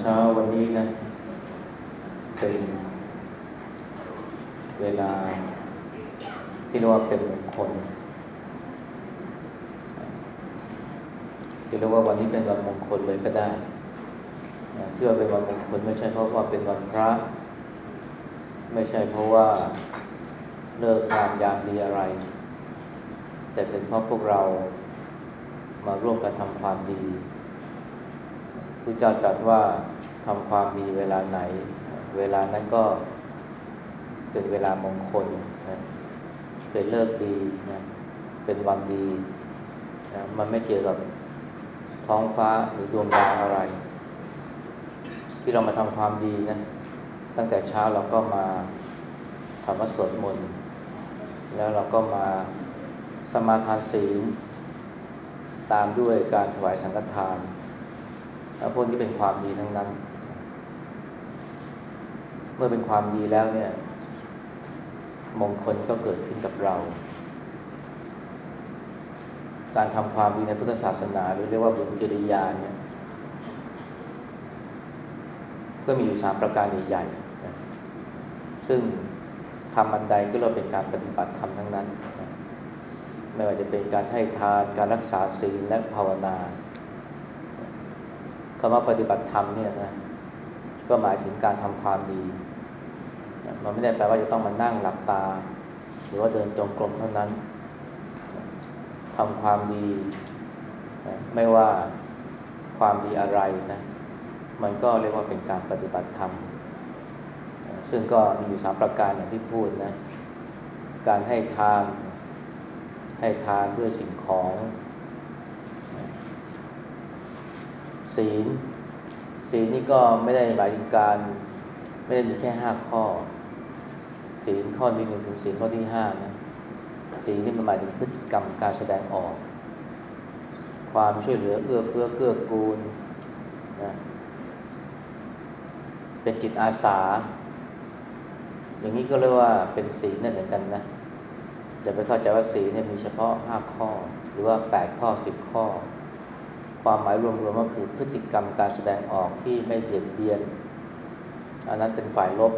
เช้าวันนี้นะ เป็นเวลาที่เรียกว่าเป็นมงคลจะเรียกว่าวันนี้เป็นวันมงคลเลยก็ได้ที่ว่าเป็นวันมงคลไม่ใช่เพราะว่าเป็นวันพระ ไม่ใช่เพราะว่าเลิกงามยามดีอะไร แต่เป็นเพราะพวกเรามาร่วมกันทำความดี ระเจ้าจัดว่าทำความดีเวลาไหน เวลานั้นก็เป็นเวลามงคลนะเป็นเลิกดีนะเป็นวันดีนะมันไม่เกี่ยวกับท้องฟ้าหรือดวงดาวอะไร ที่เรามาทำความดีนะตั้งแต่เช้าเราก็มาทำสวดมนต์แล้วเราก็มาสมาทานศีลตามด้วยการถวายสังฆทาน พวกนี้เป็นความดีทั้งนั้น เมื่อเป็นความดีแล้วเนี่ย มงคลก็เกิดขึ้นกับเรา การทำความดีในพุทธศาสนาหรือเรียกว่าบุญกิริยาเนี่ย ก็มีอยู่สามประการใหญ่ๆซึ่งทำอันใดก็เราเป็นการปฏิบัติธรรมทั้งนั้น ไม่ว่าจะเป็นการให้ทาน การรักษาศีลและภาวนา คำว่าปฏิบัติธรรมเนี่ยนะก็หมายถึงการทำความดี มันไม่ได้แปลว่าจะต้องมานั่งหลับตา หรือว่าเดินจงกรมเท่านั้นทำความดี ไม่ว่าความดีอะไรนะ มันก็เรียกว่าเป็นการปฏิบัติธรรม ซึ่งก็มีอยู่สามประการอย่างที่พูดนะ การให้ทาน ให้ทานด้วยสิ่งของ ศีล ศีลนี่ก็ไม่ได้หมายถึงการ ไม่ได้มีแค่ห้าข้อ ศีลข้อที่หนึ่งถึงศีลข้อที่ห้านะศีลนี่มันหมายถึงพฤติกรรมการแสดงออก ความช่วยเหลือเอื้อเฟื้อเกื้อกูลนะเป็นจิตอาสา อย่างนี้ก็เรียกว่าเป็นศีลนั่นเหมือนกันนะจะไปเข้าใจว่าศีลเนี่ยมีเฉพาะห้าข้อ หรือว่าแปดข้อสิบข้อ ความหมายรวมๆก็คือพฤติกรรมการแสดงออกที่ไม่เบียดเบียน อันนั้นเป็นฝ่ายลบ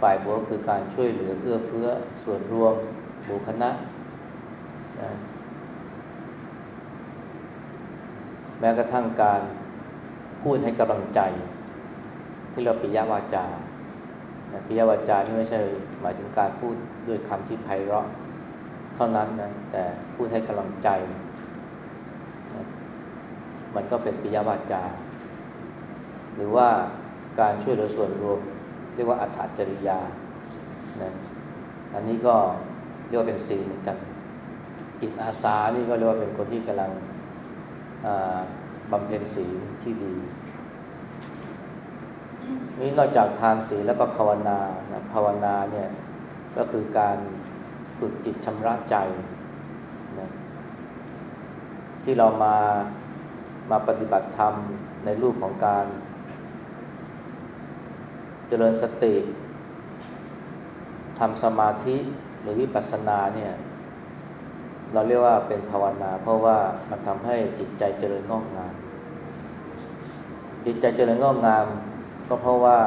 ฝ่ายบวกก็คือการช่วยเหลือเอื้อเฟื้อส่วนรวมหมู่คณะนะแม้กระทั่งการพูดให้กำลังใจ ที่เราปิยวาจาปิยวาจานี่ไม่ใช่หมายถึงการพูดด้วยคำที่ไพเราะ เท่านั้นนะแต่พูดให้กำลังใจ มันก็เป็นปิยวาจา หรือว่าการช่วยเหลือส่วนรวม เรียกว่าอัตจริยานะอันนี้ก็เรียกว่าเป็นศีลเหมือนกันจิตอาสานี่ก็เรียกว่าเป็นคนที่กำลังบำเพ็ญศีลที่ดีนี่นอกจากทานศีลแล้วก็ภาวนานะภาวนาเนี่ยก็คือการฝึกจิตชำระใจนะที่เรามา มาปฏิบัติธรรมในรูปของการ เจริญสติทำสมาธิหรือวิปัสสนาเนี่ยเราเรียกว่าเป็นภาวนา เพราะว่ามันทำให้จิตใจเจริญงอกงาม จิตใจเจริญงอกงาม ก็เพราะว่า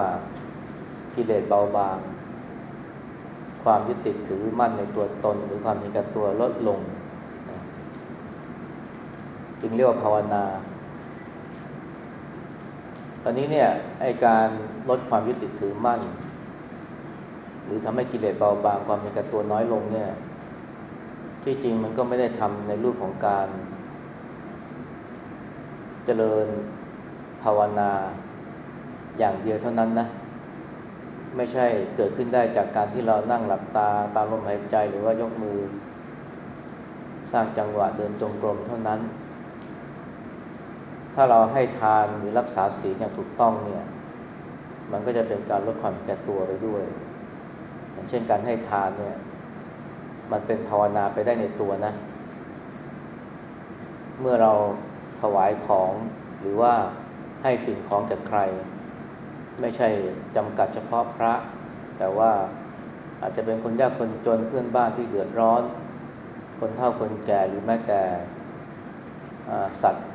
กิเลสเบาบาง ความยึดติดถือมั่นในตัวตน หรือความมีกับตัวลดลง จึงเรียกว่าภาวนา ตอนนี้เนี่ยไอการลดความยึดติดถือมั่น หรือทำให้กิเลสเบาบางความเป็นกับตัวน้อยลงเนี่ย ที่จริงมันก็ไม่ได้ทำในรูปของการ เจริญภาวนาอย่างเดียวเท่านั้นนะไม่ใช่เกิดขึ้นได้จากการที่เรานั่งหลับตาตามลมหายใจหรือว่ายกมือ สร้างจังหวะเดินจงกรมเท่านั้น ถ้าเราให้ทานหรือรักษาศีลอย่างถูกต้องเนี่ย มันก็จะเป็นการลดความแก่ตัวไปด้วย อย่างเช่นการให้ทานเนี่ย มันเป็นภาวนาไปได้ในตัวนะ เมื่อเราถวายของหรือว่าให้สิ่งของจากใคร ไม่ใช่จำกัดเฉพาะพระ แต่ว่าอาจจะเป็นคนยากคนจนเพื่อนบ้านที่เดือดร้อน คนเฒ่าคนแก่หรือแม้แต่สัตว์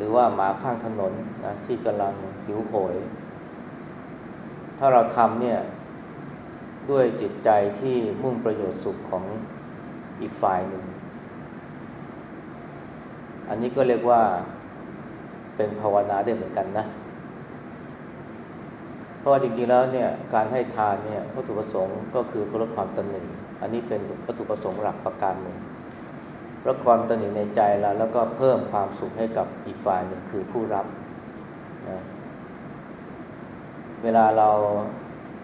หรือว่าหมาข้างถนนนะที่กำลังหิวโหย ถ้าเราทำเนี่ย ด้วยจิตใจที่มุ่งประโยชน์สุขของอีกฝ่ายหนึ่ง อันนี้ก็เรียกว่าเป็นภาวนาได้เหมือนกันนะ เพราะว่าจริงๆแล้วเนี่ยการให้ทานเนี่ยวัตถุประสงค์ก็คือเพื่อลดความตนหนึ่ง อันนี้เป็นวัตถุประสงค์หลักประการหนึ่ง ลดความตนหนึ่ในใจเราแล้วก็เพิ่มความสุขให้กับอีกฝ่ายหนึ่งคือผู้รับนะเวลาเรา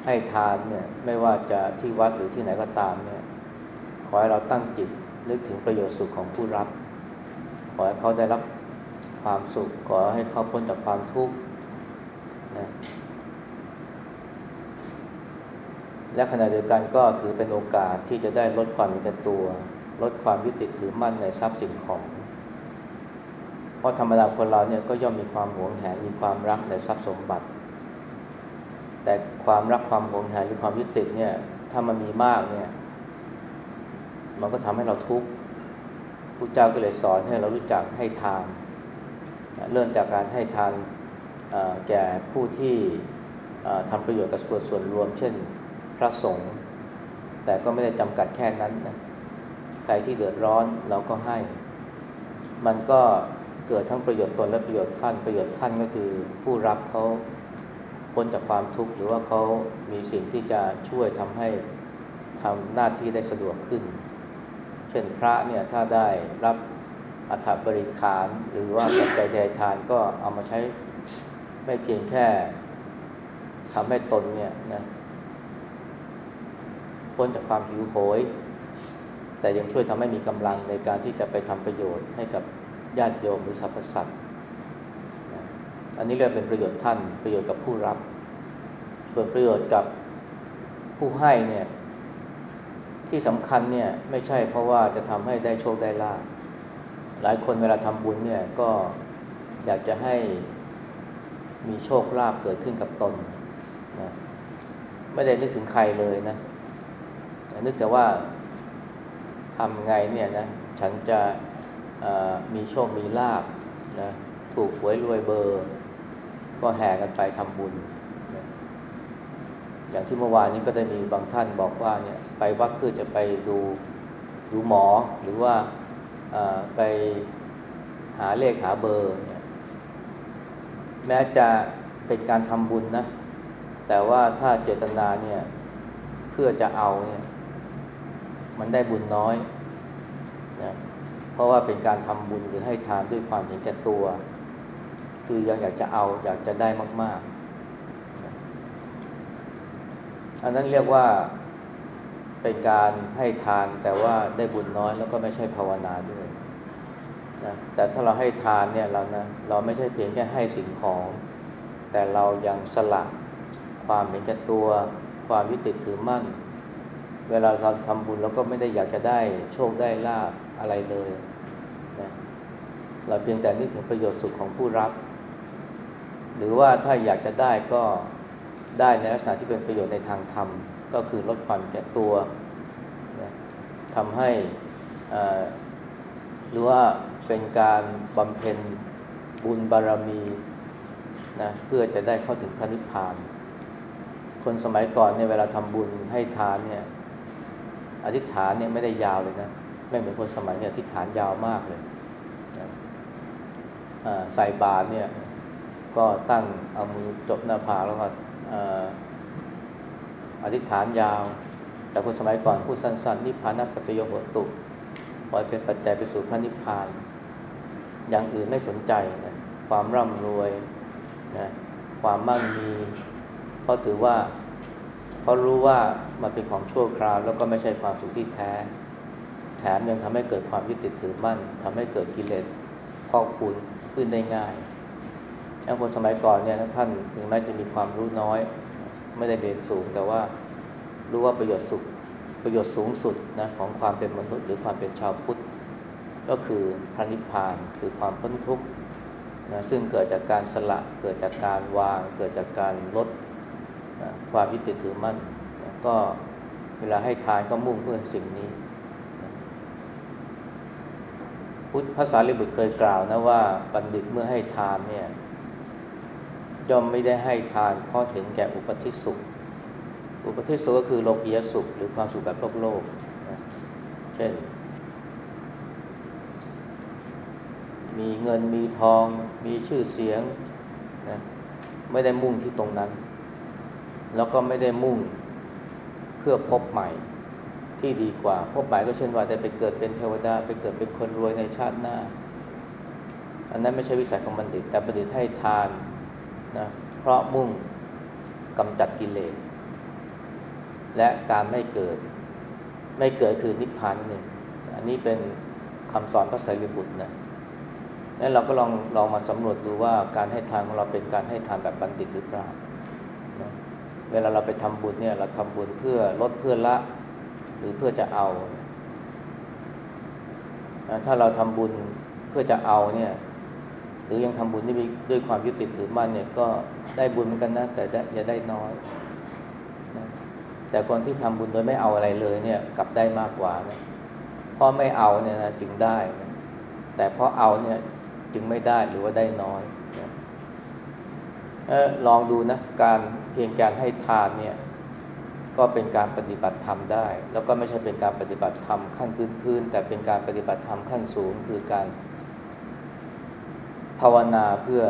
ให้ทานเนี่ยไม่ว่าจะที่วัดหรือที่ไหนก็ตามเนี่ยขอให้เราตั้งจิตนึกถึงประโยชน์สุขของผู้รับ ขอให้เขาได้รับความสุข ขอให้เขาพ้นจากความทุกข์นะและขณะเดียวกันก็ถือเป็นโอกาสที่จะได้ลดความมีตัว ลดความยึดติดถือมั่นในทรัพย์สินของ เพราะธรรมดาคนเราเนี่ยก็ย่อมมีความหวงแหนมีความรักในทรัพย์สมบัติ แต่ความรักความหวงแหนหรือความยึดติดเนี่ยถ้ามันมีมากเนี่ยมันก็ทำให้เราทุกข์พระเจ้าก็เลยสอนให้เรารู้จักให้ทาน เริ่มจากการให้ทานแก่ผู้ที่ทำประโยชน์กับส่วนรวม เช่นพระสงฆ์แต่ก็ไม่ได้จำกัดแค่นั้นนะ ใครที่เดือดร้อนเราก็ให้ มันก็เกิดทั้งประโยชน์ตนและประโยชน์ท่านประโยชน์ท่านก็คือ ผู้รับเขาพ้นจากความทุกข์หรือว่าเขามีสิ่งที่จะช่วยทำให้ทำหน้าที่ได้สะดวกขึ้น เช่นพระเนี่ยถ้าได้รับอัฐบริขารหรือว่าปัจจัยใดทานก็เอามาใช้ไม่เพียงแค่ทำให้ตนเนี่ยนะพ้นจากความหิวโหย แต่ยังช่วยทำให้มีกำลังในการที่จะไปทำประโยชน์ให้กับญาติโยมหรือสรรพสัตว์อันนี้เรียกเป็นประโยชน์ท่านประโยชน์กับผู้รับ ส่วนประโยชน์กับผู้ให้เนี่ยที่สำคัญเนี่ยไม่ใช่เพราะว่าจะทำให้ได้โชคได้ลาภหลายคนเวลาทำบุญเนี่ยก็อยากจะให้มีโชคลาภเกิดขึ้นกับตนนะไม่ได้นึกถึงใครเลยนะนึกแต่ว่า ทำไงเนี่ยนะฉันจะมีโชคมีลาบนะถูกหวยรวยเบอร์ ก็แห่กันไปทำบุญนะอย่างที่เมื่อวานนี้ก็ได้มีบางท่านบอกว่าเนี่ยไปวัดเพื่อจะไปดูดูหมอหรือว่าไปหาเลขหาเบอร์เนี่ยแม้จะเป็นการทำบุญนะ แต่ว่าถ้าเจตนาเนี่ยเพื่อจะเอาเนี่ย มันได้บุญน้อยนะเพราะว่าเป็นการทำบุญหรือให้ทานด้วยความเห็นแก่ตัว คือยังอยากจะเอาอยากจะได้มากๆ อันนั้นเรียกว่าเป็นการให้ทานแต่ว่าได้บุญน้อยแล้วก็ไม่ใช่ภาวนาด้วยนะแต่ถ้าเราให้ทานเนี่ยเรานะเราไม่ใช่เพียงแค่ให้สิ่งของ แต่เรายังสละความเห็นแก่ตัว ความวิติถือมั่น เวลาเราทำบุญเราก็ไม่ได้อยากจะได้โชคได้ลาบอะไรเลยนะเราเพียงแต่นึกถึงประโยชน์สุขของผู้รับ หรือว่าถ้าอยากจะได้ก็ได้ในลักษณะที่เป็นประโยชน์ในทางธรรม ก็คือลดความแก่ตัวนะทำให้หรือว่าเป็นการบำเพ็ญบุญบารมีนะเพื่อจะได้เข้าถึงพระนิพพาน คนสมัยก่อนเนี่ยเวลาทำบุญให้ทานเนี่ย อธิษฐานเนี่ยไม่ได้ยาวเลยนะ ไม่เหมือนคนสมัยเนี่ยอธิษฐานยาวมากเลยใส่บาตรเนี่ย ก็ตั้งเอามือจบหน้าผากแล้วก็อธิษฐานยาว แต่คนสมัยก่อนพูดสั้นๆนิพพานัปัจจโยโหตุปล่อยเป็นปัจจัยไปสู่พระนิพพาน อย่างอื่นไม่สนใจนะความร่ำรวยนะความมั่งมี เพราะถือว่า เพราะรู้ว่ามันเป็นของชั่วคราว แล้วก็ไม่ใช่ความสุขที่แท้ แถมยังทำให้เกิดความยึดติดถือมั่นทำให้เกิดกิเลสพอกพูนขึ้นได้ง่ายแล้วคนสมัยก่อนเนี่ยท่านถึงแม้จะมีความรู้น้อย ไม่ได้เรียนสูง แต่ว่ารู้ว่าประโยชน์สุขประโยชน์สูงสุดนะของความเป็นมนุษย์หรือความเป็นชาวพุทธ ก็คือพระนิพพานคือความพ้นทุกข์นะซึ่งเกิดจากการสละเกิดจากการวาง เกิดจากการลด ความยึดติดถือมั่นก็เวลาให้ทานก็มุ่งเพื่อสิ่งนี้ พุทธภาษาลิบุตรเคยกล่าวนะว่าบัณฑิตเมื่อให้ทานเนี่ยย่อมไม่ได้ให้ทานเพราะเห็นแก่อุปธิสุข อุปธิสุขก็คือโลกียสุข หรือความสุขแบบโลกโลกนะเช่น มีเงินมีทอง มีชื่อเสียงนะไม่ได้มุ่งที่ตรงนั้น แล้วก็ไม่ได้มุ่งเพื่อพบใหม่ที่ดีกว่า พบใหม่ก็เช่นว่าได้ไปเกิดเป็นเทวดา ไปเกิดเป็นคนรวยในชาติหน้า อันนั้นไม่ใช่วิสัยของบัณฑิต แต่บัณฑิตให้ทานนะเพราะมุ่งกำจัดกิเลสและการไม่เกิด ไม่เกิดคือนิพพานหนึ่ง อันนี้เป็นคำสอนพระไตรปิฎกนะแล้วเราก็ลองลองมาสำรวจดูว่าการให้ทานของเราเป็นการให้ทานแบบบัณฑิตหรือเปล่านะ เวลาเราไปทำบุญเนี่ย เราทำบุญเพื่อลดเพื่อละ หรือเพื่อจะเอาถ้าเราทำบุญเพื่อจะเอาเนี่ย หรือยังทำบุญด้วยด้วยความยึดติดถือมั่นเนี่ยก็ได้บุญเหมือนกันนะแต่อย่าได้น้อยนะแต่คนที่ทำบุญโดยไม่เอาอะไรเลยเนี่ยกลับได้มากกว่านะเพราะไม่เอาเนี่ยนะจึงได้นะแต่เพราะเอาเนี่ยจึงไม่ได้หรือว่าได้น้อย ลองดูนะการเพียงการให้ทานเนี่ยก็เป็นการปฏิบัติธรรมได้ แล้วก็ไม่ใช่เป็นการปฏิบัติธรรมขั้นพื้นๆแต่เป็นการปฏิบัติธรรมขั้นสูง คือการภาวนาเพื่อ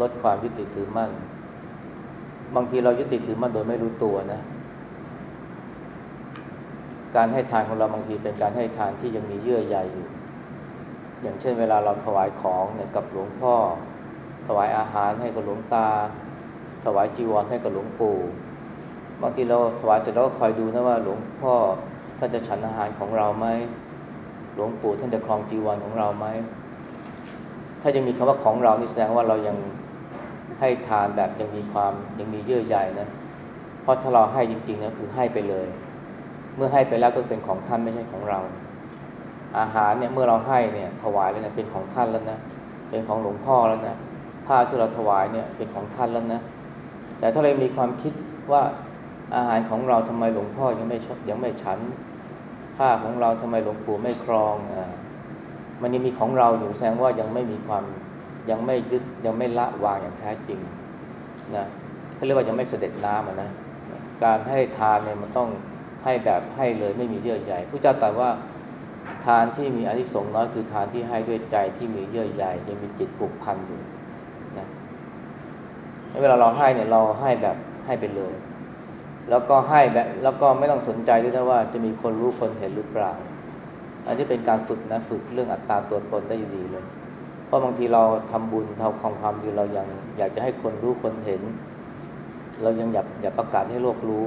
ลดความยึดติดถือมั่น บางทีเรายึดติดถือมั่นโดยไม่รู้ตัวนะ การให้ทานของเราบางทีเป็นการให้ทานที่ยังมีเยื่อใยอยู่ อย่างเช่นเวลาเราถวายของเนี่ยกับหลวงพ่อ ถวายอาหารให้กับหลวงตา ถวายจีวรให้กับหลวงปู่บางทีเราถวายเสร็จแล้วก็คอยดูนะว่าหลวงพ่อท่านจะฉันอาหารของเราไหมหลวงปู่ท่านจะครองจีวรของเราไหมถ้ายังมีคำว่าของเรานี่แสดงว่าเรายังให้ทานแบบยังมีความยังมีเยื่อใยนะเพราะถ้าเราให้จริงๆนะคือให้ไปเลย เมื่อให้ไปแล้วก็เป็นของท่านไม่ใช่ของเรา อาหารเนี่ยเมื่อเราให้เนี่ยถวายแล้วนะเป็นของท่านแล้วนะเป็นของหลวงพ่อแล้วนะ ผ้าที่เราถวายเนี่ยเป็นของท่านแล้วนะแต่ถ้าเรามีความคิดว่าอาหารของเราทำไมหลวงพ่อยังไม่ชยังไม่ฉัน ผ้าของเราทำไมหลวงปู่ไม่ครองอ่ามันยังมีของเราอยู่แสดงว่ายังไม่มีความยังไม่ยึดยังไม่ละวางอย่างแท้จริงนะเขาเรียกว่ายังไม่เสด็จน้ำนะการให้ทานเนี่ยมันต้องให้แบบให้เลยไม่มีเยื่อใยพระเจ้าตรัสว่าทานที่มีอนิสงส์น้อยคือทานที่ให้ด้วยใจที่มีเยื่อใยยังมีจิตผูกพันอยู่ เวลาเราให้เนี่ยเราให้แบบให้ไปเลย แล้วก็ให้แบบแล้วก็ไม่ต้องสนใจด้วยนะว่าจะมีคนรู้คนเห็นหรือเปล่า อันนี้เป็นการฝึกนะฝึกเรื่องอัตตาตัวตนได้ดีเลย เพราะบางทีเราทำบุญทำความความดีเรายังอยากจะให้คนรู้คนเห็น เรายังอยากอยากประกาศให้โลกรู้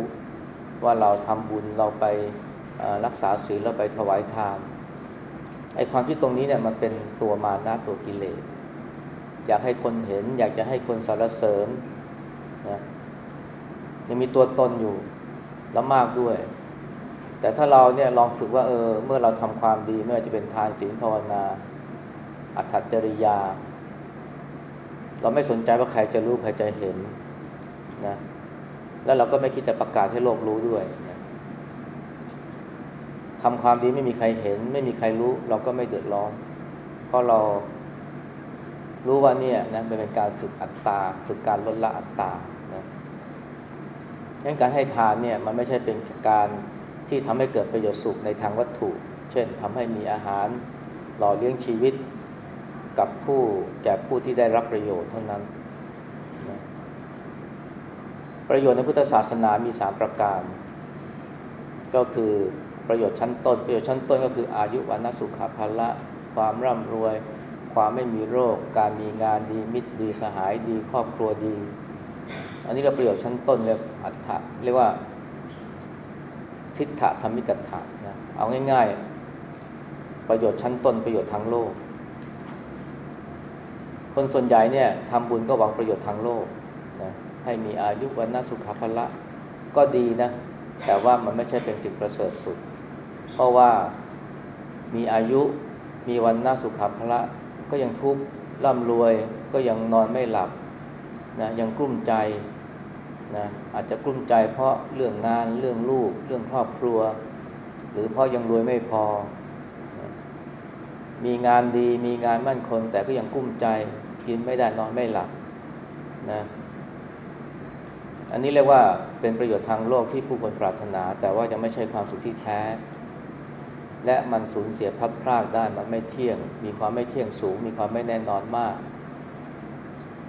ว่าเราทำบุญเราไปรักษาศีลเราไปถวายทานไอ้ความคิดตรงนี้เนี่ยมันเป็นตัวมานะตัวกิเลส อยากให้คนเห็น อยากจะให้คนสรรเสริญนะยังมีตัวตนอยู่แล้วมากด้วย แต่ถ้าเราเนี่ยลองฝึกว่าเออ เมื่อเราทำความดีไม่ว่าจะเป็นทานศีลภาวนา อัตถจริยา เราไม่สนใจว่าใครจะรู้ใครจะเห็นนะแล้วเราก็ไม่คิดจะประกาศให้โลกรู้ด้วยนะทำความดีไม่มีใครเห็น ไม่มีใครรู้ เราก็ไม่เดือดร้อน เพราะเรา รู้ว่าเนี่ยนะเป็นการฝึกอัตตา ฝึกการลดละอัตตานะงั้นการให้ทานเนี่ยมันไม่ใช่เป็นการที่ทำให้เกิดประโยชน์สุขในทางวัตถุ เช่นทำให้มีอาหารหล่อเลี้ยงชีวิตกับผู้แก่ผู้ที่ได้รับประโยชน์เท่านั้นนะประโยชน์ในพุทธศาสนามีสามประการ ก็คือประโยชน์ชั้นต้น ประโยชน์ชั้นต้นก็คืออายุวันสุขภาละ ความร่ำรวย ความไม่มีโรค การมีงานดีมิตรดีสหายดีครอบครัวดี อันนี้เราประโยชน์ชั้นต้นเรียกอัตถะเรียกว่า ทิฏฐธรรมิกถะนะเอาง่าย ๆ ประโยชน์ชั้นต้นประโยชน์ทางโลก คนส่วนใหญ่เนี่ยทำบุญก็หวังประโยชน์ทางโลกนะให้มีอายุวันนาสุขภละก็ดีนะ แต่ว่ามันไม่ใช่เป็นสิ่งประเสริฐสุด เพราะว่ามีอายุมีวันนาสุขภละ ก็ยังทุกข์ร่ำรวยก็ยังนอนไม่หลับนะยังกลุ้มใจนะอาจจะกลุ้มใจเพราะเรื่องงานเรื่องลูก เรื่องครอบครัว หรือเพราะยังรวยไม่พอ มีงานดีมีงานมั่นคงแต่ก็ยังกุ้มใจกินไม่ได้นอนไม่หลับนะอันนี้เรียกว่าเป็นประโยชน์ทางโลกที่ผู้คนปรารถนา แต่ว่ายังไม่ใช่ความสุขที่แท้ และมันสูญเสียพัดพรากได้มันไม่เที่ยง มีความไม่เที่ยงสูง มีความไม่แน่นอนมาก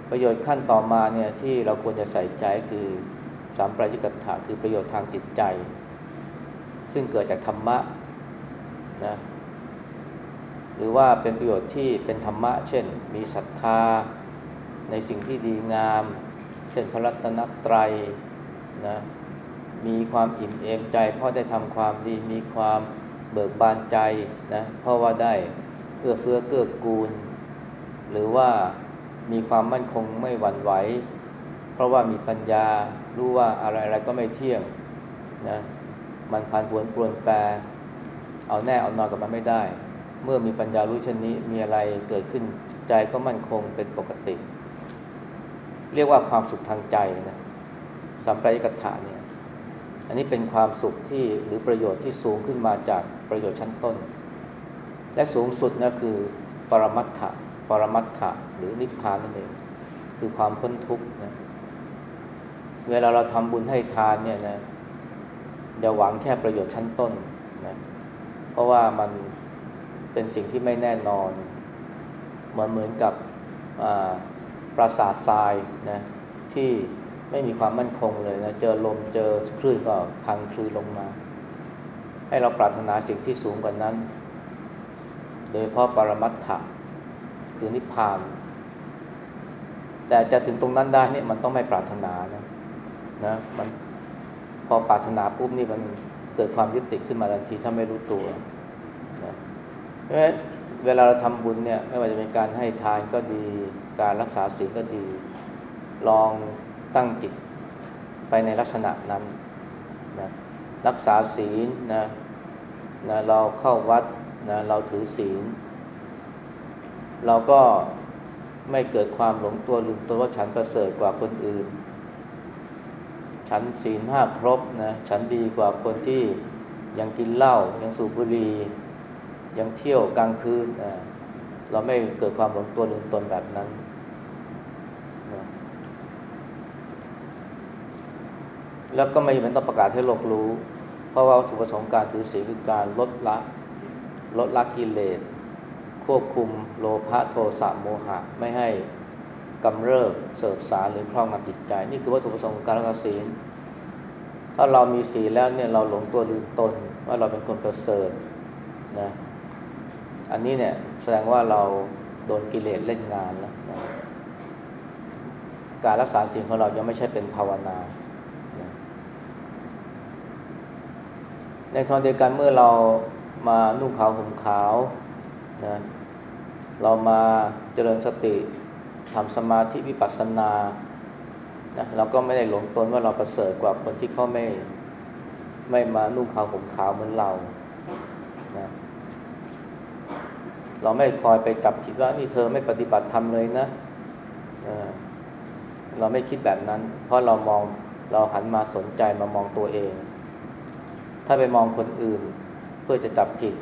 ประโยชน์ขั้นต่อมาเนี่ยที่เราควรจะใส่ใจคือสามปรายิกถาคือประโยชน์ทางจิตใจ ซึ่งเกิดจากธรรมะนะหรือว่าเป็นประโยชน์ที่เป็นธรรมะ เช่น มีศรัทธาในสิ่งที่ดีงาม เช่นพระรัตนตรัยนะมีความอิ่มเอมใจ เพราะได้ทำความดีมีความ เบิกบานใจนะเพราะว่าได้เอื้อเฟื้อเกื้อกูล หรือว่ามีความมั่นคงไม่หวั่นไหว เพราะว่ามีปัญญารู้ว่าอะไรอะไรก็ไม่เที่ยงนะมันพันปวนปลวนแปร เอาแน่เอานอนกับมันไม่ได้ เมื่อมีปัญญารู้เช่นนี้มีอะไรเกิดขึ้นใจก็มั่นคงเป็นปกติ เรียกว่าความสุขทางใจนะสัมปรายกถาเนี่ย อันนี้เป็นความสุขที่หรือประโยชน์ที่สูงขึ้นมาจากประโยชน์ชั้นต้น และสูงสุดนะคือปรมัตถะปรมัตถะหรือนิพพานนั่นเองคือความพ้นทุกข์นะเวลาเราทำบุญให้ทานเนี่ยนะอย่าหวังแค่ประโยชน์ชั้นต้นนะเพราะว่ามันเป็นสิ่งที่ไม่แน่นอนเหมือนเหมือนกับปราสาททรายนะที่ ไม่มีความมั่นคงเลยนะ เจอลมเจอคลื่นก็พังคลื่นลงมา ให้เราปรารถนาสิ่งที่สูงกว่านั้น โดยเพราะปรมัตถะคือนิพพาน แต่จะถึงตรงนั้นได้นี่มันต้องไม่ปรารถนานะนะมันพอปรารถนาปุ๊บนี่มันเกิดความยึดติดขึ้นมาทันทีถ้าไม่รู้ตัวนะเพราะฉะนั้นเวลาเราทำบุญเนี่ยไม่ว่าจะเป็นการให้ทานก็ดี การรักษาศีลก็ดี ลอง ตั้งจิตไปในลักษณะนั้นนะรักษาศีลนะนะเราเข้าวัดนะเราถือศีล เราก็ไม่เกิดความหลงตัวลืมตัวว่าฉันประเสริฐกว่าคนอื่น ฉันศีลห้าครบนะฉันดีกว่าคนที่ยังกินเหล้ายังสูบบุหรี่ยังเที่ยวกลางคืนนะเราไม่เกิดความหลงตัวลืมตนแบบนั้น แล้วก็ไม่จำเป็นต้องประกาศให้โลกรู้ เพราะว่าวัตถุประสงค์การถือศีลคือการลดละลดละกิเลสควบคุมโลภะโทสะโมหะ ไม่ให้กำเริบเสบสารหรือครอบงำจิตใจ นี่คือวัตถุประสงค์การรักษาศีล ถ้าเรามีศีลแล้วเนี่ยเราหลงตัวลืมตนว่าเราเป็นคนประเสริฐนะอันนี้เนี่ยแสดงว่าเราโดนกิเลสเล่นงานแล้วนะการรักษาศีลของเรายังไม่ใช่เป็นภาวนา ในทอนเดียวกันเมื่อเรามานุ่งขาวห่มขาวนะเรามาเจริญสติทำสมาธิวิปัสสนานะเราก็ไม่ได้หลงตนว่าเราประเสริฐกว่าคนที่เขาไม่ไม่มานุ่งขาวห่มขาวเหมือนเรานะเราไม่คอยไปจับผิดว่านี่เธอไม่ปฏิบัติธรรมเลยนะเราไม่คิดแบบนั้น เพราะเรามองเราหันมาสนใจมามองตัวเอง ถ้าไปมองคนอื่น เพื่อจะจับผิด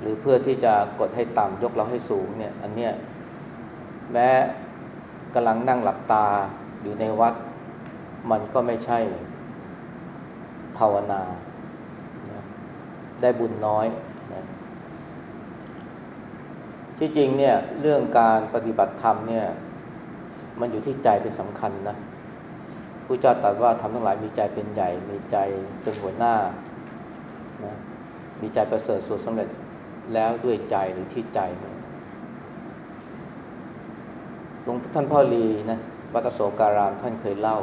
หรือเพื่อที่จะกดให้ต่ำยกเราให้สูงเนี่ย อันเนี้ยแม้กำลังนั่งหลับตาอยู่ในวัด มันก็ไม่ใช่ภาวนา ได้บุญน้อยนะที่จริงเนี่ยเรื่องการปฏิบัติธรรมเนี่ยมันอยู่ที่ใจเป็นสำคัญนะผู้เจ้าตรัสว่าทำทั้งหลายมีใจเป็นใหญ่ มีใจเป็นหัวหน้า มีใจประเสริฐสุดสำเร็จแล้วด้วยใจหรือที่ใจหลวงท่านพ่อรีนะวัตโสการามท่านเคยเล่า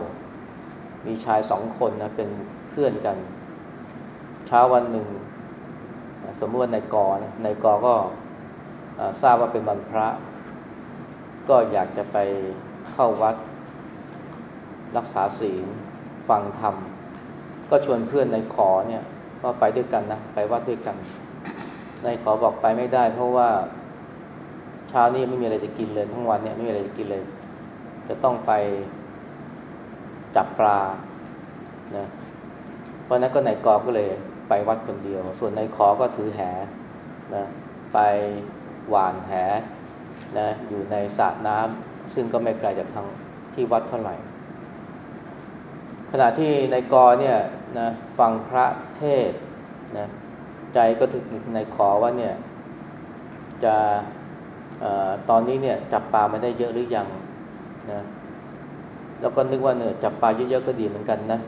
มีชายสองคนนะเป็นเพื่อนกัน เช้าวันหนึ่ง สมมติว่านายกนะนายกก็ทราบว่าเป็นวันพระ ก็อยากจะไปเข้าวัด รักษาศีลฟังธรรม ก็ชวนเพื่อนในขอเนี่ย ว่าไปด้วยกันนะ ไปวัดด้วยกันในขอบอกไปไม่ได้ เพราะว่าเช้านี้ไม่มีอะไรจะกินเลยทั้งวันเนี่ยไม่มีอะไรจะกินเลย จะต้องไปจับปลานะเพราะนั้นก็นายกอก็เลยไปวัดคนเดียว ส่วนนายขอก็ถือแหนะไปหวานแหนะอยู่ในสระน้ำซึ่งก็ไม่ไกลจากทางที่วัดเท่าไหร่ขณะที่ในกอเนี่ย นะฟังพระเทศนะใจก็ถึงในขอว่าเนี่ยจะอตอนนี้เนี่ยจับปลาไมาได้เยอะหรือยังนะแล้วก็นึกว่าเนี่ยจับปลาเยอะๆก็ดีเหมือนกันนะ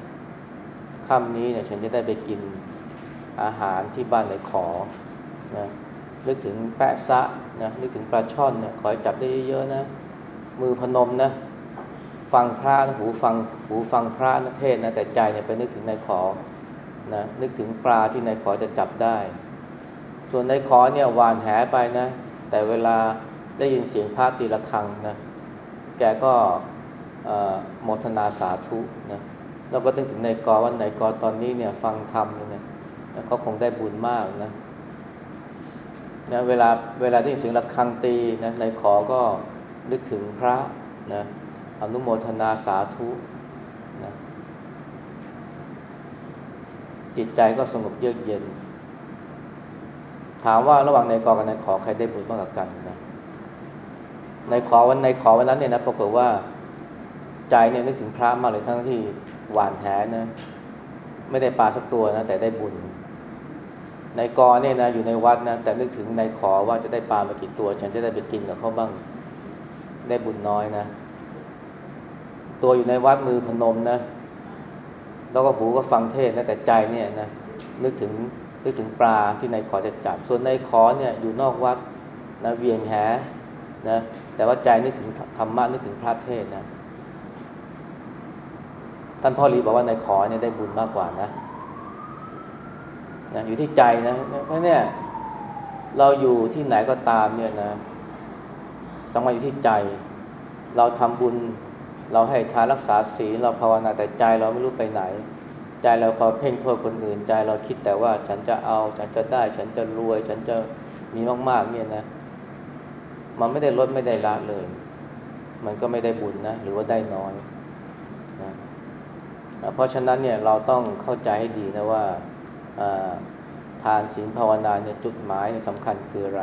ค่ำนี้เนี่ยฉันจะได้ไปกินอาหารที่บ้านในขอนะนึกถึงแปะซะนะนึกถึงปลาช่อนเนี่ยขอให้จับได้เยอะๆนะมือพนมนะ ฟังพระนะหูฟังหูฟังพระนะเทศนะแต่ใจเนี่ยไปนึกถึงในขอนะนึกถึงปลาที่ในขอจะจับได้ ส่วนในขอเนี่ยหวานแหไปนะ แต่เวลาได้ยินเสียงพระตีละครังนะแกก็โมทนาสาธุนะเราก็นึกถึงในกอว่าในกอตอนนี้เนี่ยฟังธรรมเนี่ยเขาคงได้บุญมากนะนะเวลาเวลาที่เสียงระฆังตีนะในขอก็นึกถึงพระนะ อนุโมทนาสาธุนะจิตใจก็สงบเยือกเย็น ถามว่าระหว่างในกอกับในขอใครได้บุญมากกว่ากันนะในขอวันในขอวันนั้นเนี่ยนะปรากฏว่าใจเนี่ยนึกถึงพระมากเลยทั้งที่หวานแหนะไม่ได้ปลาสักตัวนะแต่ได้บุญในกอเนี่ยนะอยู่ในวัดนะแต่นึกถึงในขอว่าจะได้ปลามากี่ตัว ฉันจะได้ไปกินกับเขาบ้าง ได้บุญน้อยนะ ตัวอยู่ในวัดมือพนมนะ แล้วก็หูก็ฟังเทศนะแต่ใจเนี่ยนะนึกถึงนึกถึงปลาที่ในขอจะจับ ส่วนในขอเนี่ยอยู่นอกวัดนะเวียงแหนะแต่ว่าใจนึกถึงธรรมะนึกถึงพระเทศนะท่านพ่อรีบอกว่าในขอเนี่ยได้บุญมากกว่านะนะอยู่ที่ใจนะเพราะเนี่ยเราอยู่ที่ไหนก็ตามเนี่ยนะสำคัญอยู่ที่ใจ เราทำบุญ เราให้ทานรักษาศีลเราภาวนาแต่ใจเราไม่รู้ไปไหน ใจเราพอเพ่งโทษคนอื่น ใจเราคิดแต่ว่าฉันจะเอา ฉันจะได้ ฉันจะรวย ฉันจะมีมากๆเนี่ยนะ มันไม่ได้ลดไม่ได้ละเลย มันก็ไม่ได้บุญนะ หรือว่าได้น้อยนะเพราะฉะนั้นเนี่ยเราต้องเข้าใจให้ดีนะว่าทานศีลภาวนาเนี่ยจุดหมายสำคัญคืออะไร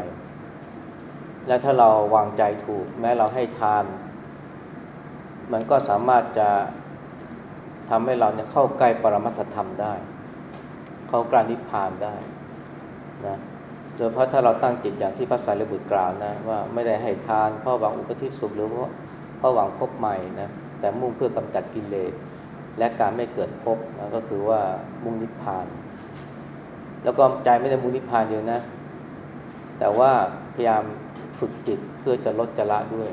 และถ้าเราวางใจถูก แม้เราให้ทาน มันก็สามารถจะทำให้เราเนี่ยเข้าใกล้ปรมัตธรรมได้ เข้าใกล้นิพพานได้นะโดยเพราะถ้าเราตั้งจิตอย่างที่พระสารีบุตรกล่าวนะว่าไม่ได้ให้ทานเพราะหวังอุปทิศสุขหรือเพราะเพราะหวังพบใหม่นะแต่มุ่งเพื่อกำจัดกิเลสและการไม่เกิดพบนะก็คือว่ามุ่งนิพพาน แล้วก็ใจไม่ได้มุ่งนิพพานเดียวนะ แต่ว่าพยายามฝึกจิตเพื่อจะลดจละด้วย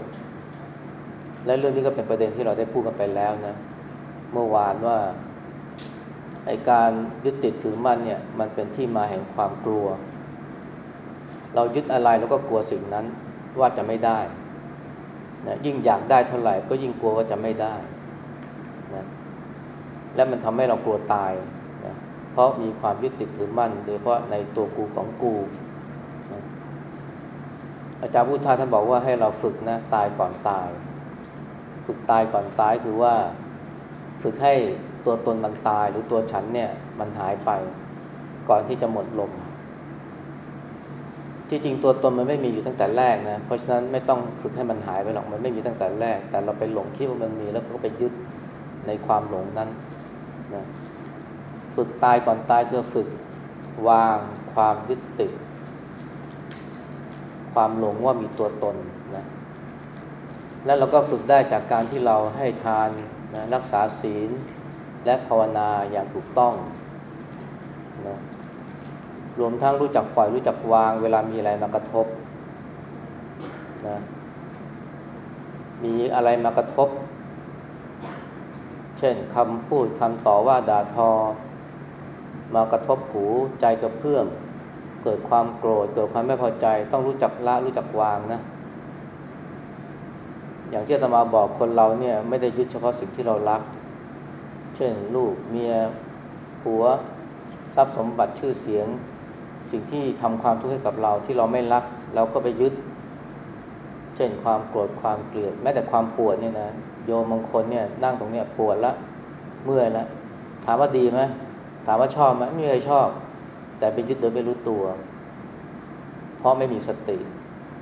และเรื่องนี้ก็เป็นประเด็นที่เราได้พูดกันไปแล้วนะ เมื่อวานว่าไอการยึดติดถือมั่นเนี่ยมันเป็นที่มาแห่งความกลัว เรายึดอะไรแล้วก็กลัวสิ่งนั้นว่าจะไม่ได้นะยิ่งอยากได้เท่าไหร่ก็ยิ่งกลัวว่าจะไม่ได้นะและมันทำให้เรากลัวตายนะเพราะมีความยึดติดถือมั่นโดยเฉพาะในตัวกูของกูอาจารย์พุทธาท่านบอกว่าให้เราฝึกนะตายก่อนตาย ฝึกตายก่อนตายคือว่า ฝึกให้ตัวตนมันตายหรือตัวฉันเนี่ยมันหายไป ก่อนที่จะหมดลมที่จริงตัวตนมันไม่มีอยู่ตั้งแต่แรกนะ เพราะฉะนั้นไม่ต้องฝึกให้มันหายไปหรอก มันไม่มีตั้งแต่แรก แต่เราไปหลงคิดว่ามันมีแล้วก็ไปยึดในความหลงนั้นนะฝึกตายก่อนตายคือฝึกวางความยึดติด ความหลงว่ามีตัวตน แล้วเราก็ฝึกได้จากการที่เราให้ทานนะรักษาศีล และภาวนาอย่างถูกต้องนะรวมทั้งรู้จักปล่อยรู้จักวางเวลามีอะไรมากระทบนะมีอะไรมากระทบ เช่นคำพูดคำต่อว่าด่าทอ มากระทบหูใจกระเพื่อมเกิดความโกรธ เกิดความไม่พอใจ ต้องรู้จักละรู้จักวางนะ อย่างที่ตมาบอกคนเราเนี่ยไม่ได้ยึดเฉพาะสิ่งที่เรารัก เช่นลูกเมียผัวทรัพย์สมบัติชื่อเสียง สิ่งที่ทำความทุกข์ให้กับเราที่เราไม่รัก เราก็ไปยึด เช่นความโกรธความเกลียดแม้แต่ความปวดเนี่ยนะโยมบางคนเนี่ยนั่งตรงเนี้ยปวดละเมื่อยละถามว่าดีไหมถามว่าชอบไหมไม่เคยชอบ แต่ไปยึดโดยไม่รู้ตัว เพราะไม่มีสติ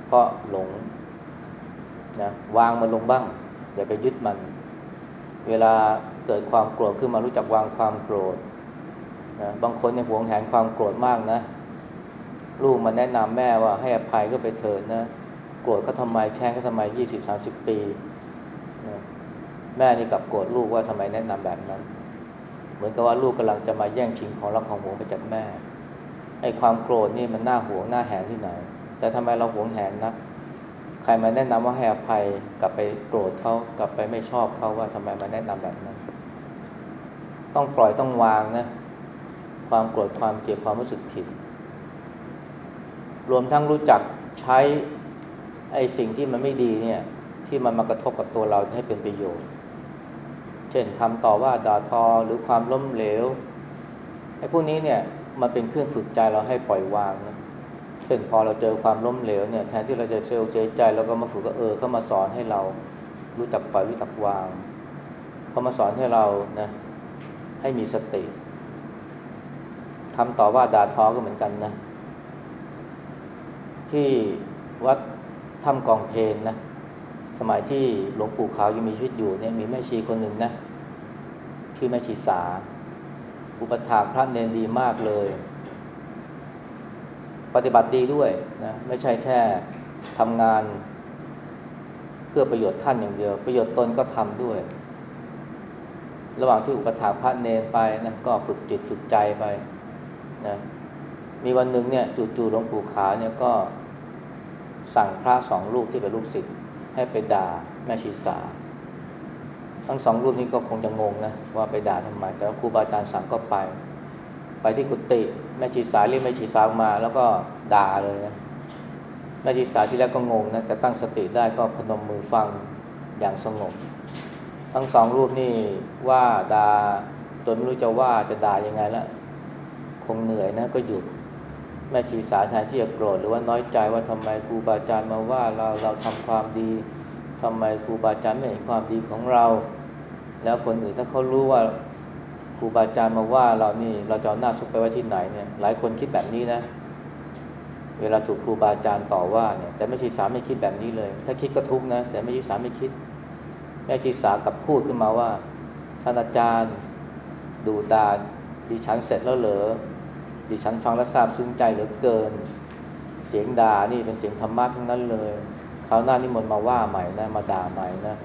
เพราะหลง นะวางมันลงบ้าง อย่าไปยึดมัน เวลาเกิดความโกรธขึ้นมารู้จักวางความโกรธนะบางคนเนี่ยหวงแหนความโกรธมากนะ ลูกมาแนะนำแม่ว่าให้อภัยก็ไปเถิดนะ โกรธเขาทำไมแค้นเขาทำไมยี่สิบสามสิบปีนะแม่นี่กับโกรธลูกว่าทำไมแนะนำแบบนั้น เหมือนกับว่าลูกกำลังจะมาแย่งชิงของรักของหวงไปจากแม่ไอ้ความโกรธนี่มันน่าหวงน่าแหนที่ไหน แต่ทำไมเราหวงแหนนะ ใครมาแนะนำว่าให้อภัยกลับไปโกรธเขากลับไปไม่ชอบเขาว่าทำไมมาแนะนำแบบนั้น ต้องปล่อยต้องวางนะ ความโกรธความเกลียดความรู้สึกผิด รวมทั้งรู้จักใช้ไอ้สิ่งที่มันไม่ดีเนี่ย ที่มันมากระทบกับตัวเราให้เป็นประโยชน์ เช่นคำต่อว่าด่าทอหรือความล้มเหลวไอ้พวกนี้เนี่ยมันเป็นเครื่องฝึกใจเราให้ปล่อยวางนะ เช่นพอเราเจอความล้มเหลวเนี่ยแทนที่เราจะเซลเสียใจเราก็มาฝึกก็เออเข้ามาสอนให้เรารู้จักปล่อยรู้จักวาง เขามาสอนให้เรานะให้มีสติคำต่อว่าด่าทอก็เหมือนกันนะ ที่วัดถ้ำกองเพนนะสมัยที่หลวงปู่ขาวยังมีชีวิตอยู่เนี่ยมีแม่ชีคนหนึ่งนะชื่อแม่ชีสา อุปถากพระเนนดีมากเลย ปฏิบัติดีด้วยนะไม่ใช่แค่ทำงาน เพื่อประโยชน์ท่านอย่างเดียว ประโยชน์ตนก็ทำด้วย ระหว่างที่อุปถากพระเนนไปนะก็ฝึกจิตฝึกใจไปนะมีวันหนึ่งเนี่ยจู่ๆหลวงปู่ขาเนี่ยก็สั่งพระสองรูปที่เป็นลูกศิษย์ให้ไปด่าแม่ชีสา ทั้งสองรูปนี้ก็คงจะงงนะว่าไปด่าทำไม แต่ครูบาอาจารย์สั่งก็ไป ไปที่กุฏิ แม่ชีสาเรียกแม่ชีสามาแล้วก็ด่าเลยนะแม่ชีสาที่แรกก็งงนะแต่ตั้งสติได้ก็พนมมือฟังอย่างสงบ ทั้งสองรูปนี่ว่าด่าจนไม่รู้จะว่าจะด่ายังไงแล้วคงเหนื่อยนะก็หยุดแม่ชีสาแทนที่จะโกรธหรือว่าน้อยใจว่าทำไมครูบาอาจารย์มาว่าเราเราทำความดีทำไมครูบาอาจารย์ไม่เห็นความดีของเรา แล้วคนอื่นถ้าเขารู้ว่า ครูบาอาจารย์มาว่าเรานี่เราจะเอาหน้าซุกไปไว้ที่ไหนเนี่ยหลายคนคิดแบบนี้นะ เวลาถูกครูบาอาจารย์ต่อว่าเนี่ยแต่แม่ชีสาไม่คิดแบบนี้เลย ถ้าคิดก็ทุกนะ แต่แม่ชีสาไม่คิด แม่ชีสากับพูดขึ้นมาว่าท่านอาจารย์ดูตาดิฉันเสร็จแล้วเหรอดิฉันฟังแล้วซาบซึ้งใจเหลือเกิน เสียงด่านี่เป็นเสียงธรรมะทั้งนั้นเลยคราวหน้านี่มนมาว่าใหม่นะมาด่าใหม่นะ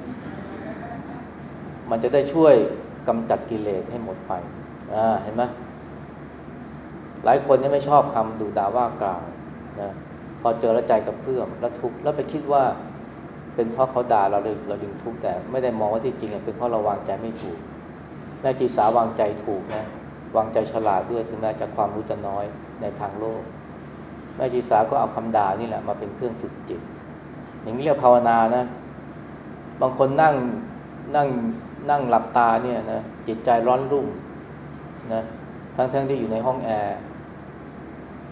มันจะได้ช่วย กำจัดกิเลสให้หมดไปอ่าเห็นไหมหลายคนนี่ไม่ชอบคำดูด่าว่ากล่าวนะพอเจอแล้วใจกับเพื่อมแล้วทุกข์แล้วไปคิดว่าเป็นเพราะเขาด่าเราเลยเราดึงทุกข์แต่ไม่ได้มองว่าที่จริงเป็นเพราะเราวางใจไม่ถูกแม่ชีสาวางใจถูกนะวางใจฉลาดด้วยถึงแม้จะความรู้จะน้อยในทางโลกแม่ชีสาก็เอาคำด่านี่แหละมาเป็นเครื่องฝึกจิต อย่างนี้เรียกภาวนานะ บางคนนั่งนั่ง นั่งหลับตาเนี่ยนะจิตใจร้อนรุ่มนะทั้งๆทที่อยู่ในห้องแอร์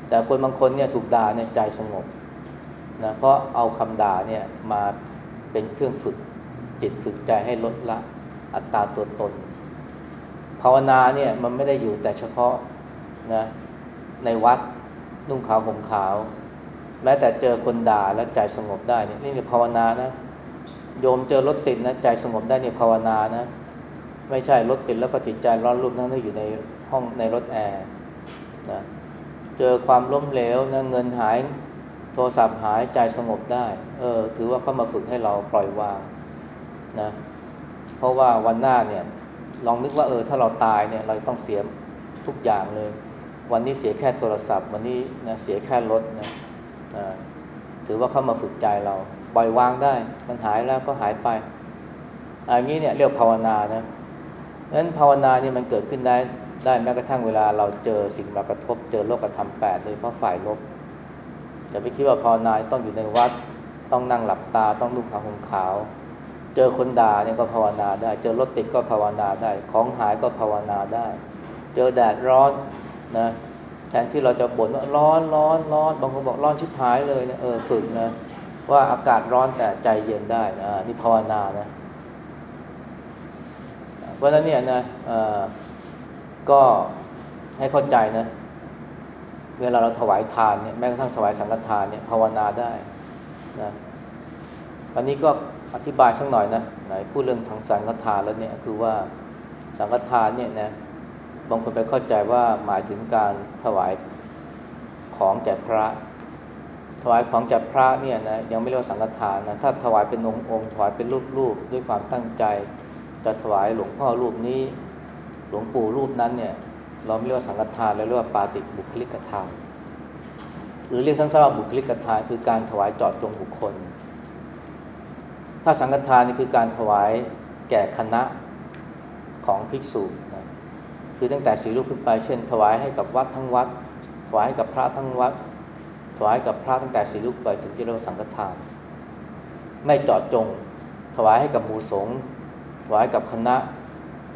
แต่คนบางคนเนี่ยถูกด่าเนี่ยใจสงบนะเพราะเอาคำด่าเนี่ยมาเป็นเครื่องฝึกจิตฝึกใจให้ลดละอัตตาตัวตน ภาวนาเนี่ยมันไม่ได้อยู่แต่เฉพาะนะในวัดนุ่งขาวห่มขาว แม้แต่เจอคนด่าแล้วใจสงบได้นี่นี่ภาวนานะ โยมเจอรถติดนะใจสงบได้เนี่ยภาวนานะ ไม่ใช่รถติดแล้วก็จิตใจร้อนรุ่มนั่งอยู่ในห้องในรถแอร์นะเจอความล้มเหลวนะเงินหายโทรศัพท์หายใจสงบได้ เออ ถือว่าเข้ามาฝึกให้เราปล่อยวางนะเพราะว่าวันหน้าเนี่ย ลองนึกว่าเออ ถ้าเราตายเนี่ย เราต้องเสียทุกอย่างเลย วันนี้เสียแค่โทรศัพท์ วันนี้นะเสียแค่รถนะถือว่าเข้ามาฝึกใจเรา ปล่อยวางได้ มันหายแล้วก็หายไปอันนี้เนี่ยเรียกภาวนานะนั้นภาวนาเนี่ยมันเกิดขึ้นได้ได้แม้กระทั่งเวลาเราเจอสิ่งมากระทบ เจอโลกธรรมแปดโดยเพราะฝ่ายลบอย่าไปคิดว่าภาวนาต้องอยู่ในวัด ต้องนั่งหลับตาต้องลุกขาวห่มขาว เจอคนด่าเนี่ยก็ภาวนาได้ เจอรถติดก็ภาวนาได้ ของหายก็ภาวนาได้ เจอแดดร้อนนะแทนที่เราจะบ่นว่าร้อนร้อนร้อนบางคนบอกร้อนชิบหายเลยนะเออฝึกนะ ว่าอากาศร้อนแต่ใจเย็นได้นะนี่ภาวนานะเพราะนั้นเนี่ยนะก็ให้เข้าใจนะ เวลาเราถวายทานเนี่ยแม้กระทั่งถวายสังฆทานเนี่ยภาวนาได้นะวันนี้ก็อธิบายสักหน่อยนะไหนพูดเรื่องทางสังฆทานแล้วเนี่ยคือว่าสังฆทานเนี่ยนะบางคนไปเข้าใจว่าหมายถึงการถวายของแก่พระ ถวายของแก่พระเนี่ยนะยังไม่เรียกว่าสังฆทานนะถ้าถวายเป็นองค์องค์ถวายเป็นรูปๆด้วยความตั้งใจ จะถวายหลวงพ่อรูปนี้หลวงปู่รูปนั้นเนี่ยเราไม่เรียกว่าสังฆทานเราเรียกว่าปาติบุคลิกทานหรือเรียกสั้นๆว่าบุคลิกทานคือการถวายจอดจงบุคคล ถ้าสังฆทานนี่คือการถวายแก่คณะของภิกษุนะคือตั้งแต่สีรูปขึ้นไปเช่น ถวายให้กับวัดทั้งวัด ถวายให้กับพระทั้งวัด ถวายกับพระตั้งแต่สีรูปไปถึงที่เรียกว่าสังฆทาน ไม่จอดจง ถวายให้กับหมู่สงฆ์ถวายกับคณะ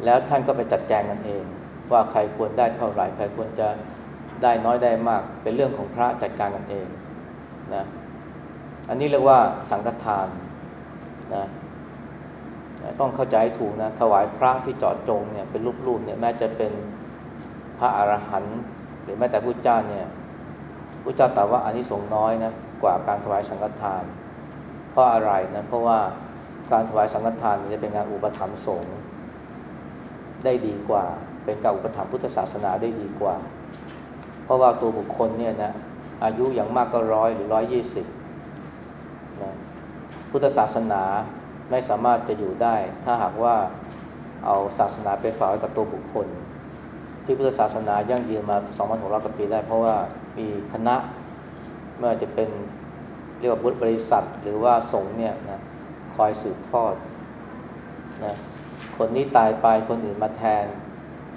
แล้วท่านก็ไปจัดแจงกันเอง ว่าใครควรได้เท่าไหร่ใครควรจะได้น้อยได้มาก เป็นเรื่องของพระจัดการกันเองนะอันนี้เรียกว่าสังฆทานนะต้องเข้าใจถูกนะถวายพระที่จอดจงเนี่ยเป็นรูปๆเนี่ยแม้จะเป็นพระอรหันต์หรือแม้แต่ผู้เจ้าเนี่ย ผู้เจ้าตรัสว่าอันนี้สงน้อยนะกว่าการถวายสังฆทาน เพราะอะไรนะเพราะว่าการถวายสังฆทานจะเป็นงานอุปถัมภ์สงฆ์ได้ดีกว่า เป็นการอุปถัมภ์พุทธศาสนาได้ดีกว่า เพราะว่าตัวบุคคลเนี่ยนะอายุอย่างมากก็ร้อยหรือร้อยยี่สิบนะพุทธศาสนาไม่สามารถจะอยู่ได้ ถ้าหากว่าเอาศาสนาไปฝากไว้กับตัวบุคคล ที่พุทธศาสนายั่งยืนมา 2,600กว่าปีได้เพราะว่า มีคณะไม่ว่าจะเป็นเรียกว่าบุตรบริษัท หรือว่าสงฆ์เนี่ยนะคอยสืบทอดนะคนนี้ตายไปคนอื่นมาแทน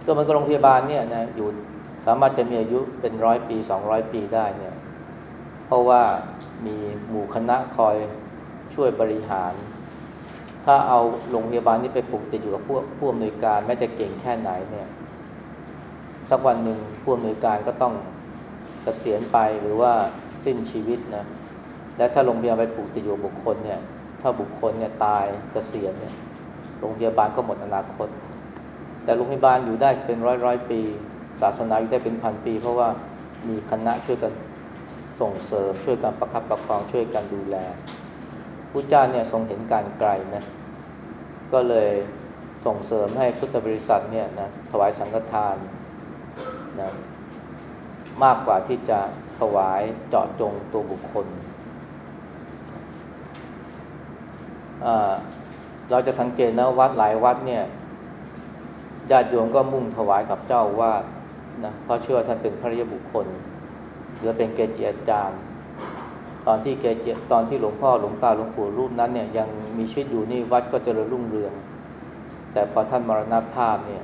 ก็มันก็โรงพยาบาลเนี่ยนะอยู่สามารถจะมีอายุเป็นร้อยปีสองร้อยปีได้เนี่ยเพราะว่ามีหมู่คณะคอยช่วยบริหาร ถ้าเอาโรงพยาบาลนี้ไปปลูกติดอยู่กับพวกผู้อำนวยการแม้จะเก่งแค่ไหนเนี่ยสักวันหนึ่งผู้อำนวยการก็ต้อง กษียณไปหรือว่าสิ้นชีวิตนะและถ้าโรงพยาบาลไปปลูกติดอยู่บุคคลเนี่ยถ้าบุคคลเนี่ยตายเกษียณเนี่ยโรงพยาบาลก็หมดอนาคต แต่โรงพยาบาลอยู่ได้เป็นร้อยร้อยปี ศาสนาอยู่ได้เป็นพันปี เพราะว่ามีคณะช่วยกันส่งเสริมช่วยกันประคับประคองช่วยกันดูแลผู้เจ้าเนี่ยทรงเห็นการไกลนะก็เลยส่งเสริมให้พุทธบริษัทเนี่ยนะถวายสังฆทานนะ มากกว่าที่จะถวายเจาะจงตัวบุคคล เราจะสังเกตนะวัดหลายวัดเนี่ยญาติโยมก็มุ่งถวายกับเจ้าวาดนะเพราะเชื่อท่านเป็นพระยบุคคล หรือเป็นเกจิอาจารย์ ตอนที่เกจิตอนที่หลวงพ่อหลวงตาหลวงปู่รูปนั้นเนี่ยยังมีชีวิตอยู่นี่วัดก็จเจริญรุ่งเรือง แต่พอท่านมรณภาพเนี่ย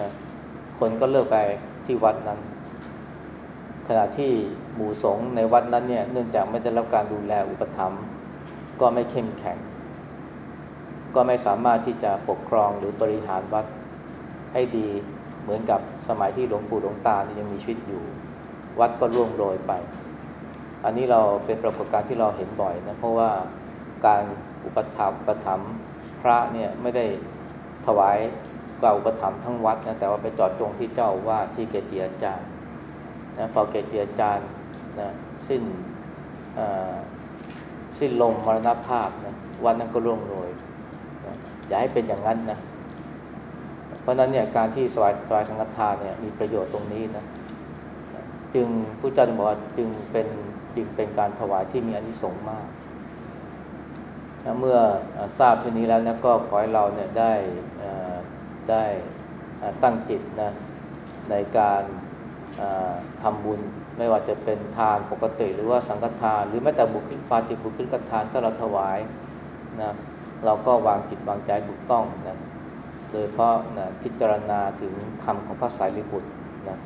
นะคนก็เลิกไปที่วัดนั้น ขณะที่หมู่สงฆ์ในวัดนั้นเนี่ยเนื่องจากไม่ได้รับการดูแลอุปถัมภ์ก็ไม่เข้มแข็ง ก็ไม่สามารถที่จะปกครองหรือบริหารวัดให้ดีเหมือนกับสมัยที่หลวงปู่หลวงตานี่ยังมีชีวิตอยู่ วัดก็ร่วงโรยไป อันนี้เราเป็นปรากฏการณ์ที่เราเห็นบ่อยนะเพราะว่าการอุปถัมภ์อุปถัมภ์พระเนี่ยไม่ได้ถวายกล่าวอุปถัมภ์ทั้งวัดนะแต่ว่าไปจอดจงที่เจ้าว่าที่เกจิอาจารย์ นะพอเกจิอาจารย์นะสิ้นสิ้นลมมรณภาพนะวันนั้นก็ร่วงโรยนะอย่าให้เป็นอย่างนั้นนะเพราะนั้นเนี่ยการที่สวายสวายสังฆทานเนี่ยมีประโยชน์ตรงนี้นะจึงผู้เจ้าจึงบอกว่าจึงเป็นจึงเป็นการถวายที่มีอนิสงส์มาก เมื่อทราบทีนี้แล้วนะก็ขอให้เราเนี่ยได้ได้ตั้งจิตนะในการ ทำบุญไม่ว่าจะเป็นทานปกติ หรือว่าสังฆทาน หรือแม้แต่บุคคลปาติบุคคลกทานถ้าเราถวายนะเราก็วางจิตวางใจถูกต้องนะโดยเพราะนะพิจารณาถึงคำของพระสายรีบุตรนะ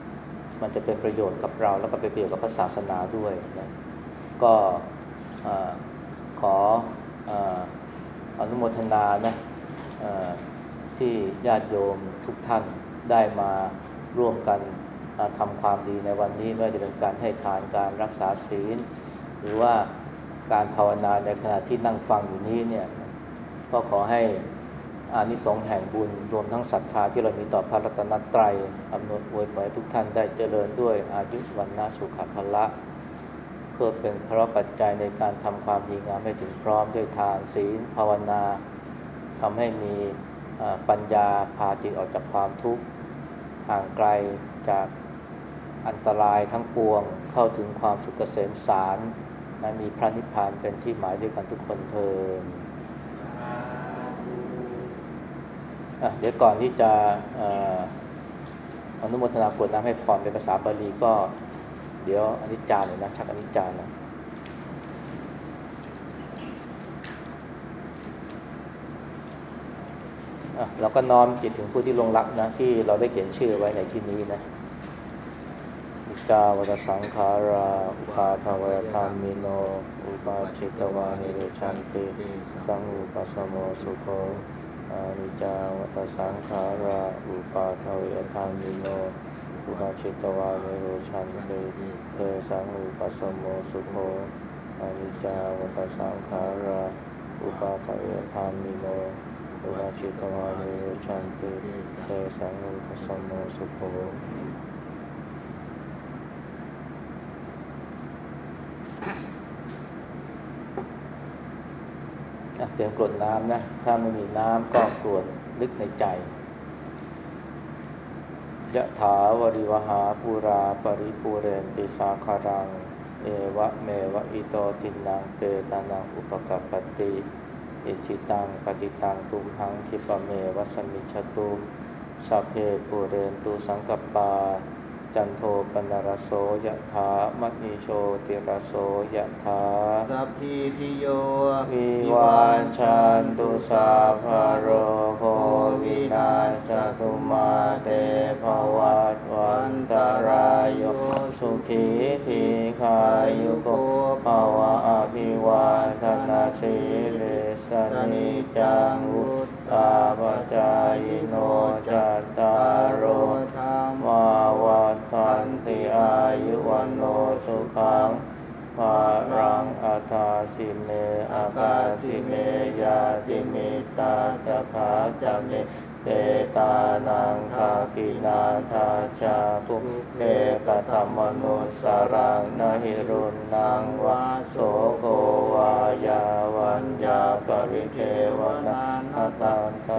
มันจะเป็นประโยชน์กับเรา แล้วก็เป็นประโยชน์กับพระศาสนาด้วยนะก็ขออนุโมทนานะที่ญาติโยมทุกท่านได้มาร่วมกัน ทำความดีในวันนี้ไม่ว่าจะเป็นการให้ทานการรักษาศีล หรือว่าการภาวนาในขณะที่นั่งฟังอยู่นี้เนี่ยก็ขอให้อานิสงส์แห่งบุญรวมทั้งศรัทธาที่เรามีต่อพระรัตนตรัยอำนวยอวยพรทุกท่านได้เจริญด้วยอายุวันนาสุขภละ เพื่อเป็นพระปัจจัยในการทำความดีงามให้ถึงพร้อมด้วยทานศีลภาวนาทำให้มีปัญญาพาจิตออกจากความทุกข์ห่างไกลจาก อันตรายทั้งปวงเข้าถึงความสุขเกษมสารนะมีพระนิพพานเป็นที่หมายด้วยกันทุกคนเทอเดี๋ยวก่อนที่จะอนุโมทนากวดน้ำให้พรเป็นภาษาบาลีก็ เดี๋ยวอนิจจาหน่อยนะชักอนิจจานนะเราก็น้อมจิตถึงผู้ที่ล่วงลับนะที่เราได้เขียนชื่อไว้ในที่นี้นะ จาวะตะ สังขาราอุปปาทะวะยะธัมมิโน อุปปัชชิตวานิรุชฌันติ เตสัง วูปะสะโมสุโข อะนิจจาวะตะ สังขาราอุปปาทะวะยะธัมมิโน อุปปัชชิตวานิรุชฌันติเตสัง วูปะสะโมสุโข อะนิจจาวะตะ สังขาราอุปปาทะวะยะธัมมิโนอุปปัชชิตวานิรุชฌันติเตสัง วูปะสะโมสุโข เตรียมกรวดน้ำนะ ถ้าไม่มีน้ำก็กรวดนึกในใจยะถา วาริวะหาปูรา ปะริปูเรนติสาคะรัง เอวะเมวะอิโตตินังเปตานังอุปกัปติอิจิตังปฏิตังตุมหังคิปะเมวัสมิชตุสัพเพปูเรนตุสังกปา จันโทปนรโสยะถามณีโชติรโสยะถาสัพพิทิโยวิวานชันตุสาภโรโควินาสตุมาเตภวัตวันตรายโยสุขีทีขายุโกภวะอภิวาทนาสีเลสนิจังวุต ตาปจายโนจัตตารโรธรรมวัฏันติอายุวันโนสุขังภารังอัตาสิเมอากาสิเมยาติมิตาจะขาจะเม เตตานังคากินาทาชาภุเกตมนุสรังนหิรุนังวาโสโกวายาวันยาปริเทวนานาตันเต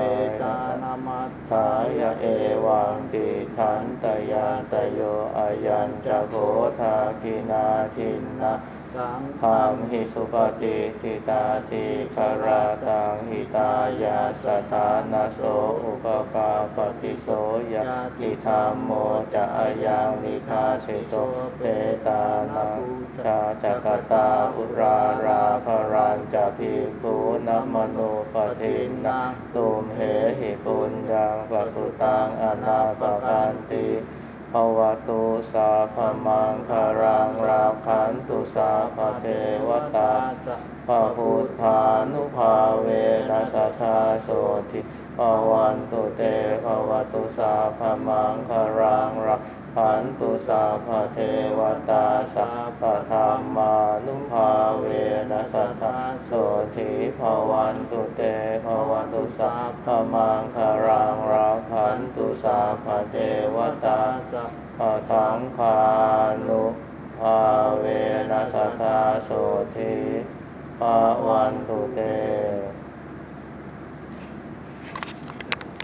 ตานามัตถายเอวังติทันตยานตโยอายัญจะโกทากินาทินนา สังหิสุปฏิทิตาทิคาราตังหิตายาสถานาโสอุปกาปฏิโสยะติธรรมโมจะอายังนิคาเชโตเปตานังชาจักตาอุราราภรันจะพิคูนมโนปทินนาตุมเหหิปุญญังปสุตังอนาปกันติ ภวตุสาพมังคารังราคันตุสาพเทวตาพระพุทธานุภาเวนัสธาโสติภวันตุเตภวตุสาพมังคารังรา ขันตุสาพเทวตาสาพธรรมานุภาเวนัสธาโสติภวันตุเตภวันตุสาพมังคารังราขันตุสาพเทวตาสาพสังคานุภาเวนัสธาโสติภวันตุเต